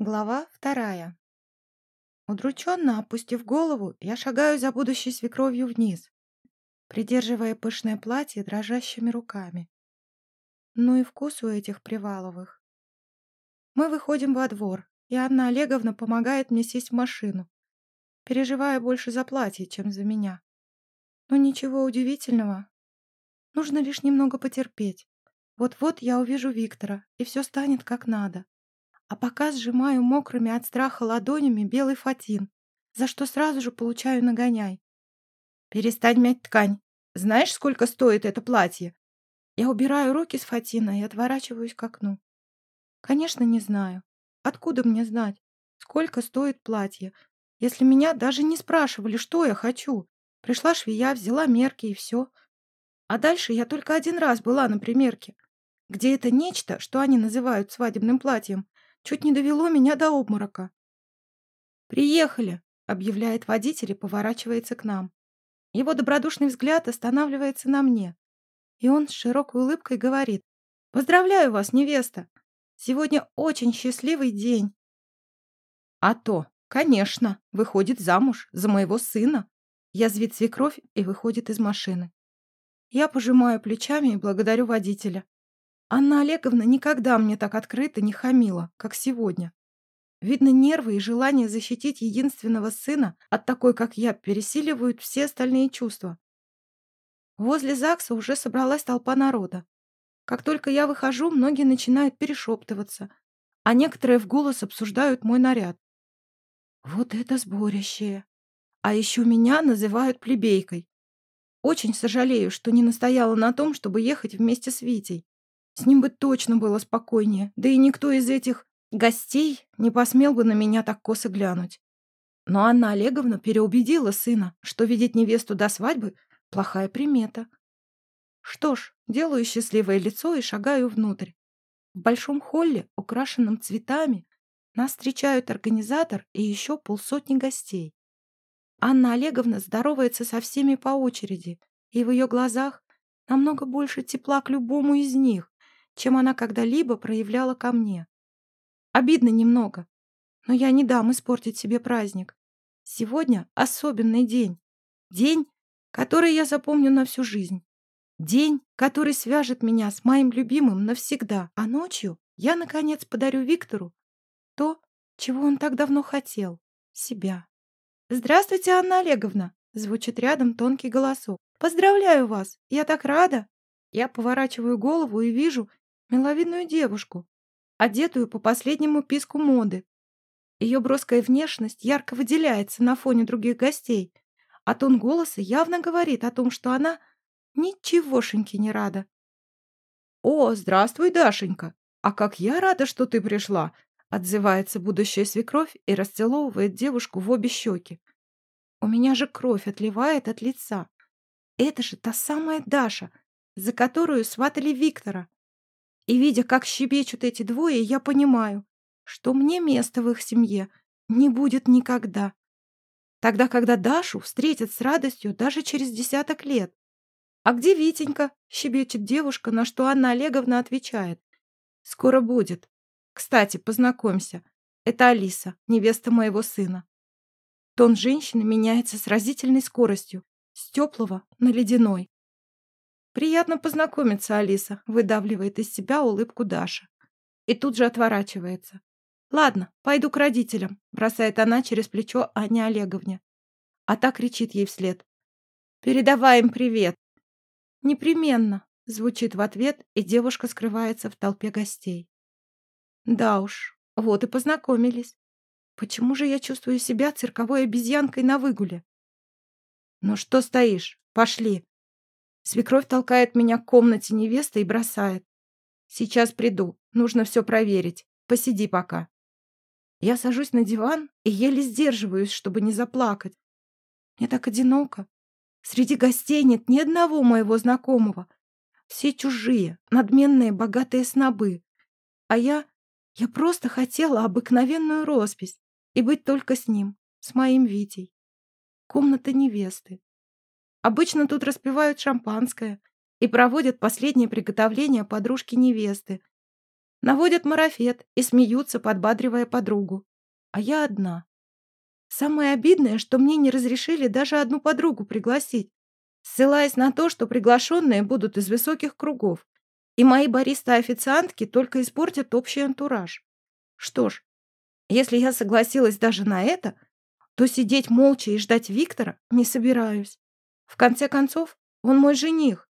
Глава вторая. Удрученно опустив голову, я шагаю за будущей свекровью вниз, придерживая пышное платье дрожащими руками. Ну и вкус у этих Приваловых. Мы выходим во двор, и Анна Олеговна помогает мне сесть в машину, переживая больше за платье, чем за меня. Но ничего удивительного. Нужно лишь немного потерпеть. Вот-вот я увижу Виктора, и все станет как надо а пока сжимаю мокрыми от страха ладонями белый фатин, за что сразу же получаю нагоняй. «Перестань мять ткань. Знаешь, сколько стоит это платье?» Я убираю руки с фатина и отворачиваюсь к окну. Конечно, не знаю. Откуда мне знать, сколько стоит платье, если меня даже не спрашивали, что я хочу? Пришла швея, взяла мерки и все. А дальше я только один раз была на примерке, где это нечто, что они называют свадебным платьем, чуть не довело меня до обморока. «Приехали!» — объявляет водитель и поворачивается к нам. Его добродушный взгляд останавливается на мне, и он с широкой улыбкой говорит «Поздравляю вас, невеста! Сегодня очень счастливый день!» «А то, конечно, выходит замуж за моего сына!» Язвит свекровь и выходит из машины. Я пожимаю плечами и благодарю водителя. Анна Олеговна никогда мне так открыто не хамила, как сегодня. Видно, нервы и желание защитить единственного сына от такой, как я, пересиливают все остальные чувства. Возле ЗАГСа уже собралась толпа народа. Как только я выхожу, многие начинают перешептываться, а некоторые в голос обсуждают мой наряд. Вот это сборище! А еще меня называют плебейкой. Очень сожалею, что не настояла на том, чтобы ехать вместе с Витей. С ним бы точно было спокойнее, да и никто из этих гостей не посмел бы на меня так косо глянуть. Но Анна Олеговна переубедила сына, что видеть невесту до свадьбы – плохая примета. Что ж, делаю счастливое лицо и шагаю внутрь. В большом холле, украшенном цветами, нас встречают организатор и еще полсотни гостей. Анна Олеговна здоровается со всеми по очереди, и в ее глазах намного больше тепла к любому из них, чем она когда-либо проявляла ко мне. Обидно немного, но я не дам испортить себе праздник. Сегодня особенный день. День, который я запомню на всю жизнь. День, который свяжет меня с моим любимым навсегда. А ночью я, наконец, подарю Виктору то, чего он так давно хотел — себя. «Здравствуйте, Анна Олеговна!» — звучит рядом тонкий голосок. «Поздравляю вас! Я так рада!» Я поворачиваю голову и вижу миловидную девушку, одетую по последнему писку моды. Ее броская внешность ярко выделяется на фоне других гостей, а тон голоса явно говорит о том, что она ничегошеньки не рада. «О, здравствуй, Дашенька! А как я рада, что ты пришла!» Отзывается будущая свекровь и расцеловывает девушку в обе щеки. У меня же кровь отливает от лица. Это же та самая Даша, за которую сватали Виктора. И видя, как щебечут эти двое, я понимаю, что мне места в их семье не будет никогда. Тогда, когда Дашу встретят с радостью даже через десяток лет. «А где Витенька?» — щебечет девушка, на что Анна Олеговна отвечает. «Скоро будет. Кстати, познакомься. Это Алиса, невеста моего сына». Тон женщины меняется с разительной скоростью, с теплого на ледяной. «Приятно познакомиться, Алиса», — выдавливает из себя улыбку Даша. И тут же отворачивается. «Ладно, пойду к родителям», — бросает она через плечо Ане Олеговне. А та кричит ей вслед. «Передавай им привет». «Непременно», — звучит в ответ, и девушка скрывается в толпе гостей. Да уж, вот и познакомились. Почему же я чувствую себя цирковой обезьянкой на выгуле? «Ну что стоишь? Пошли!» Свекровь толкает меня к комнате невесты и бросает. «Сейчас приду. Нужно все проверить. Посиди пока». Я сажусь на диван и еле сдерживаюсь, чтобы не заплакать. Мне так одиноко. Среди гостей нет ни одного моего знакомого. Все чужие, надменные, богатые снобы. А я... Я просто хотела обыкновенную роспись и быть только с ним, с моим Витей. Комната невесты. Обычно тут распивают шампанское и проводят последнее приготовление подружки невесты. наводят марафет и смеются, подбадривая подругу. А я одна. Самое обидное, что мне не разрешили даже одну подругу пригласить, ссылаясь на то, что приглашенные будут из высоких кругов, и мои бариста-официантки только испортят общий антураж. Что ж, если я согласилась даже на это, то сидеть молча и ждать Виктора не собираюсь. В конце концов, он мой жених,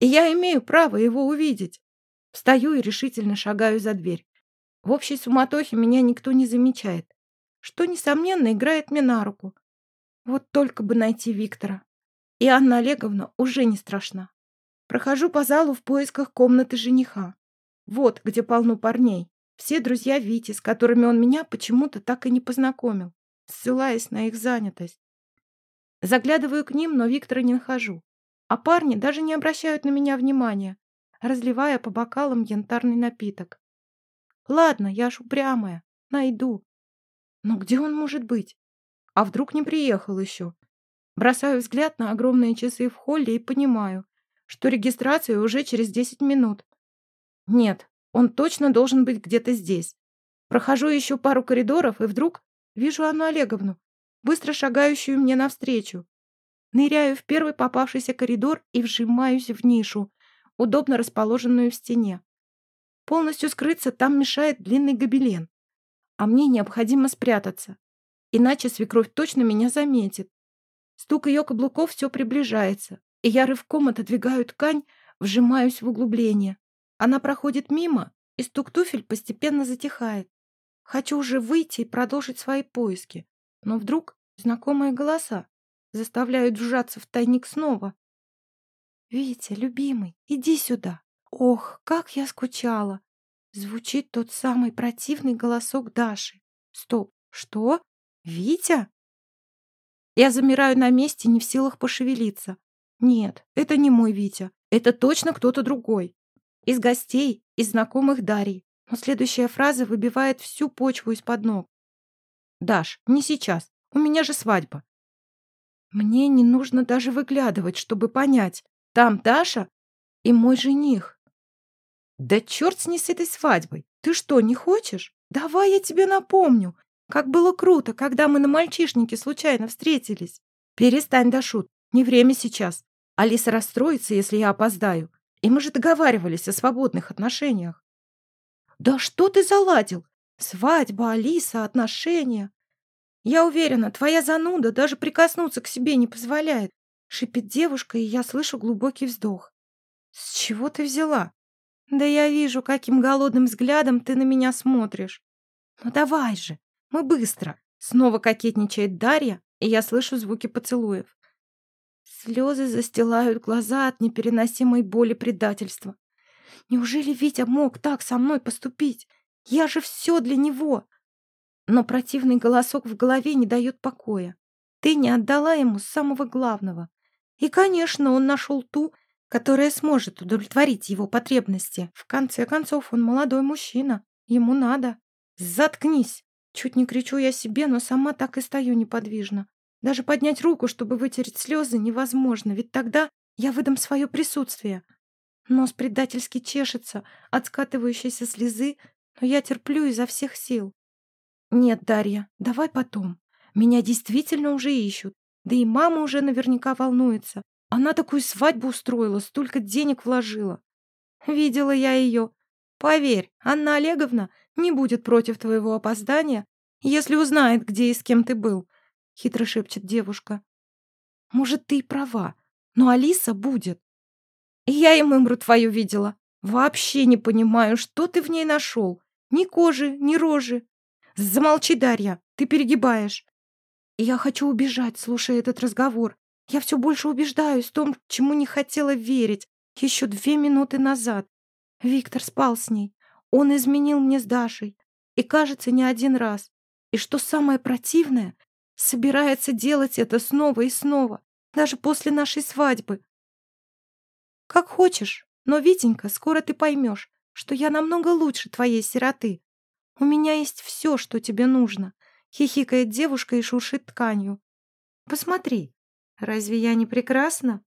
и я имею право его увидеть. Встаю и решительно шагаю за дверь. В общей суматохе меня никто не замечает, что, несомненно, играет мне на руку. Вот только бы найти Виктора. И Анна Олеговна уже не страшна. Прохожу по залу в поисках комнаты жениха. Вот, где полно парней. Все друзья Вити, с которыми он меня почему-то так и не познакомил, ссылаясь на их занятость. Заглядываю к ним, но Виктора не нахожу. А парни даже не обращают на меня внимания, разливая по бокалам янтарный напиток. Ладно, я ж упрямая, найду. Но где он может быть? А вдруг не приехал еще? Бросаю взгляд на огромные часы в холле и понимаю, что регистрация уже через 10 минут. Нет, он точно должен быть где-то здесь. Прохожу еще пару коридоров и вдруг вижу Анну Олеговну, быстро шагающую мне навстречу. Ныряю в первый попавшийся коридор и вжимаюсь в нишу, удобно расположенную в стене. Полностью скрыться там мешает длинный гобелен. А мне необходимо спрятаться, иначе свекровь точно меня заметит. Стук ее каблуков все приближается, и я рывком отодвигаю ткань, вжимаюсь в углубление. Она проходит мимо, и стук туфель постепенно затихает. Хочу уже выйти и продолжить свои поиски, но вдруг знакомые голоса заставляют вжаться в тайник снова. «Витя, любимый, иди сюда!» Ох, как я скучала! Звучит тот самый противный голосок Даши. Стоп, что? Витя? Я замираю на месте, не в силах пошевелиться. Нет, это не мой Витя. Это точно кто-то другой. Из гостей, из знакомых Дарьи. Но следующая фраза выбивает всю почву из-под ног. «Даш, не сейчас. У меня же свадьба». Мне не нужно даже выглядывать, чтобы понять. Там Даша и мой жених. Да черт с ней с этой свадьбой. Ты что, не хочешь? Давай я тебе напомню. Как было круто, когда мы на мальчишнике случайно встретились. Перестань, Дашут. Не время сейчас. Алиса расстроится, если я опоздаю. И мы же договаривались о свободных отношениях. Да что ты заладил? Свадьба, Алиса, отношения. Я уверена, твоя зануда даже прикоснуться к себе не позволяет. Шипит девушка, и я слышу глубокий вздох. С чего ты взяла? Да я вижу, каким голодным взглядом ты на меня смотришь. Ну давай же, мы быстро. Снова кокетничает Дарья, и я слышу звуки поцелуев. Слезы застилают глаза от непереносимой боли предательства. Неужели Витя мог так со мной поступить? Я же все для него. Но противный голосок в голове не дает покоя. Ты не отдала ему самого главного. И, конечно, он нашел ту, которая сможет удовлетворить его потребности. В конце концов, он молодой мужчина. Ему надо. Заткнись! Чуть не кричу я себе, но сама так и стою неподвижно. Даже поднять руку, чтобы вытереть слезы, невозможно, ведь тогда я выдам свое присутствие. Нос предательски чешется от скатывающейся слезы, но я терплю изо всех сил. Нет, Дарья, давай потом. Меня действительно уже ищут. Да и мама уже наверняка волнуется. Она такую свадьбу устроила, столько денег вложила. Видела я ее. Поверь, Анна Олеговна не будет против твоего опоздания, если узнает, где и с кем ты был. — хитро шепчет девушка. «Может, ты и права, но Алиса будет. Я и мымру твою видела. Вообще не понимаю, что ты в ней нашел. Ни кожи, ни рожи. Замолчи, Дарья, ты перегибаешь. Я хочу убежать, слушая этот разговор. Я все больше убеждаюсь в том, чему не хотела верить еще две минуты назад. Виктор спал с ней. Он изменил мне с Дашей. И, кажется, не один раз. И что самое противное, собирается делать это снова и снова, даже после нашей свадьбы. Как хочешь, но, Витенька, скоро ты поймешь, что я намного лучше твоей сироты. У меня есть все, что тебе нужно, хихикает девушка и шуршит тканью. Посмотри, разве я не прекрасна?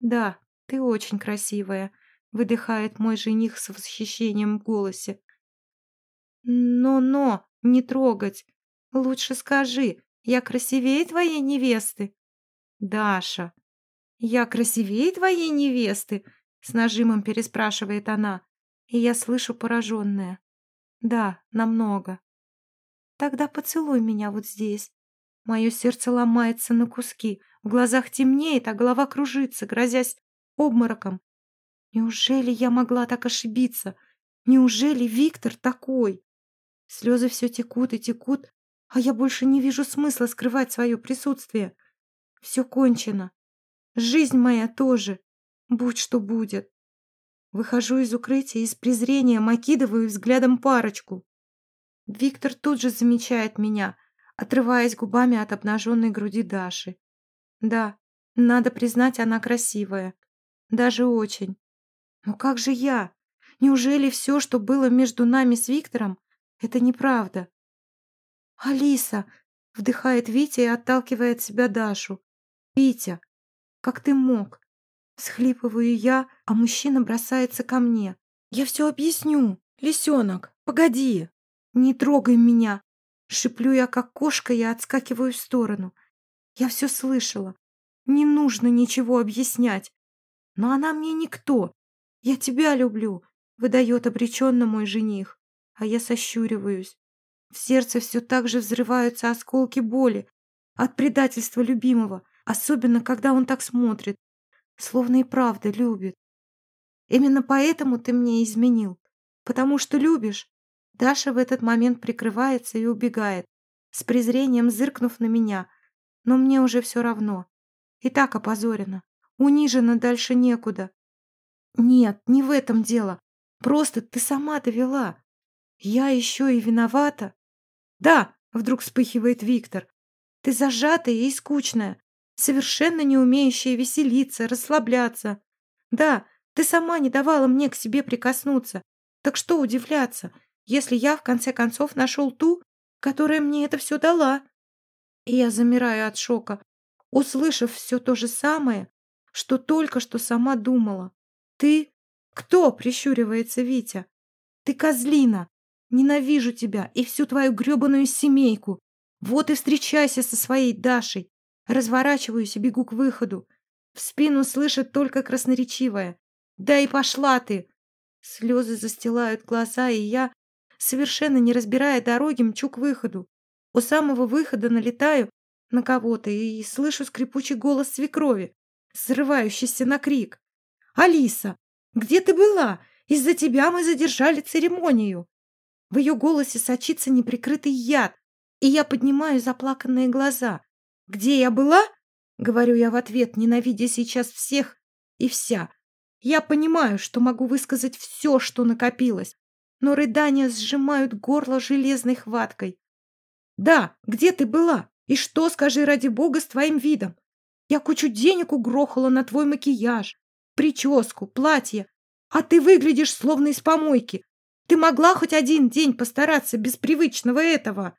Да, ты очень красивая, выдыхает мой жених с восхищением в голосе. Но-но, не трогать. Лучше скажи, я красивее твоей невесты? Даша, я красивее твоей невесты? С нажимом переспрашивает она, и я слышу пораженная. Да, намного. Тогда поцелуй меня вот здесь. Мое сердце ломается на куски, в глазах темнеет, а голова кружится, грозясь обмороком. Неужели я могла так ошибиться? Неужели Виктор такой? Слезы все текут и текут, а я больше не вижу смысла скрывать свое присутствие. Все кончено. Жизнь моя тоже. Будь что будет. Выхожу из укрытия и с презрением окидываю взглядом парочку. Виктор тут же замечает меня, отрываясь губами от обнаженной груди Даши. Да, надо признать, она красивая. Даже очень. Но как же я? Неужели все, что было между нами с Виктором, это неправда? «Алиса!» — вдыхает Витя и отталкивает себя Дашу. «Витя, как ты мог?» Схлипываю я, а мужчина бросается ко мне. «Я все объясню. Лисенок, погоди!» «Не трогай меня!» Шиплю я, как кошка, и отскакиваю в сторону. Я все слышала. Не нужно ничего объяснять. Но она мне никто. «Я тебя люблю», — выдает обреченно мой жених, а я сощуриваюсь. В сердце все так же взрываются осколки боли от предательства любимого, особенно когда он так смотрит, словно и правда любит. Именно поэтому ты мне изменил, потому что любишь. Даша в этот момент прикрывается и убегает, с презрением зыркнув на меня, но мне уже все равно. И так опозорена, унижена дальше некуда. Нет, не в этом дело. Просто ты сама довела. Я еще и виновата. Да, вдруг вспыхивает Виктор. Ты зажатая и скучная, совершенно не умеющая веселиться, расслабляться. Да, ты сама не давала мне к себе прикоснуться. Так что удивляться, если я в конце концов нашел ту, которая мне это все дала? И я замираю от шока, услышав все то же самое, что только что сама думала. «Ты? Кто?» — прищуривается Витя. «Ты козлина! Ненавижу тебя и всю твою гребаную семейку! Вот и встречайся со своей Дашей!» Разворачиваюсь и бегу к выходу. В спину слышит только красноречивое. «Да и пошла ты!» Слезы застилают глаза, и я, совершенно не разбирая дороги, мчу к выходу. У самого выхода налетаю на кого-то и слышу скрипучий голос свекрови, срывающийся на крик. «Алиса, где ты была? Из-за тебя мы задержали церемонию!» В ее голосе сочится неприкрытый яд, и я поднимаю заплаканные глаза. «Где я была?» — говорю я в ответ, ненавидя сейчас всех и вся. Я понимаю, что могу высказать все, что накопилось, но рыдания сжимают горло железной хваткой. «Да, где ты была? И что, скажи ради бога, с твоим видом? Я кучу денег угрохала на твой макияж, прическу, платье. А ты выглядишь словно из помойки. Ты могла хоть один день постараться без привычного этого.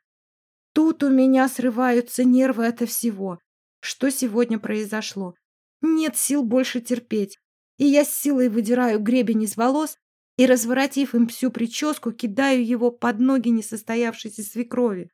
Тут у меня срываются нервы от всего, что сегодня произошло. Нет сил больше терпеть. И я с силой выдираю гребень из волос и, разворотив им всю прическу, кидаю его под ноги несостоявшейся свекрови.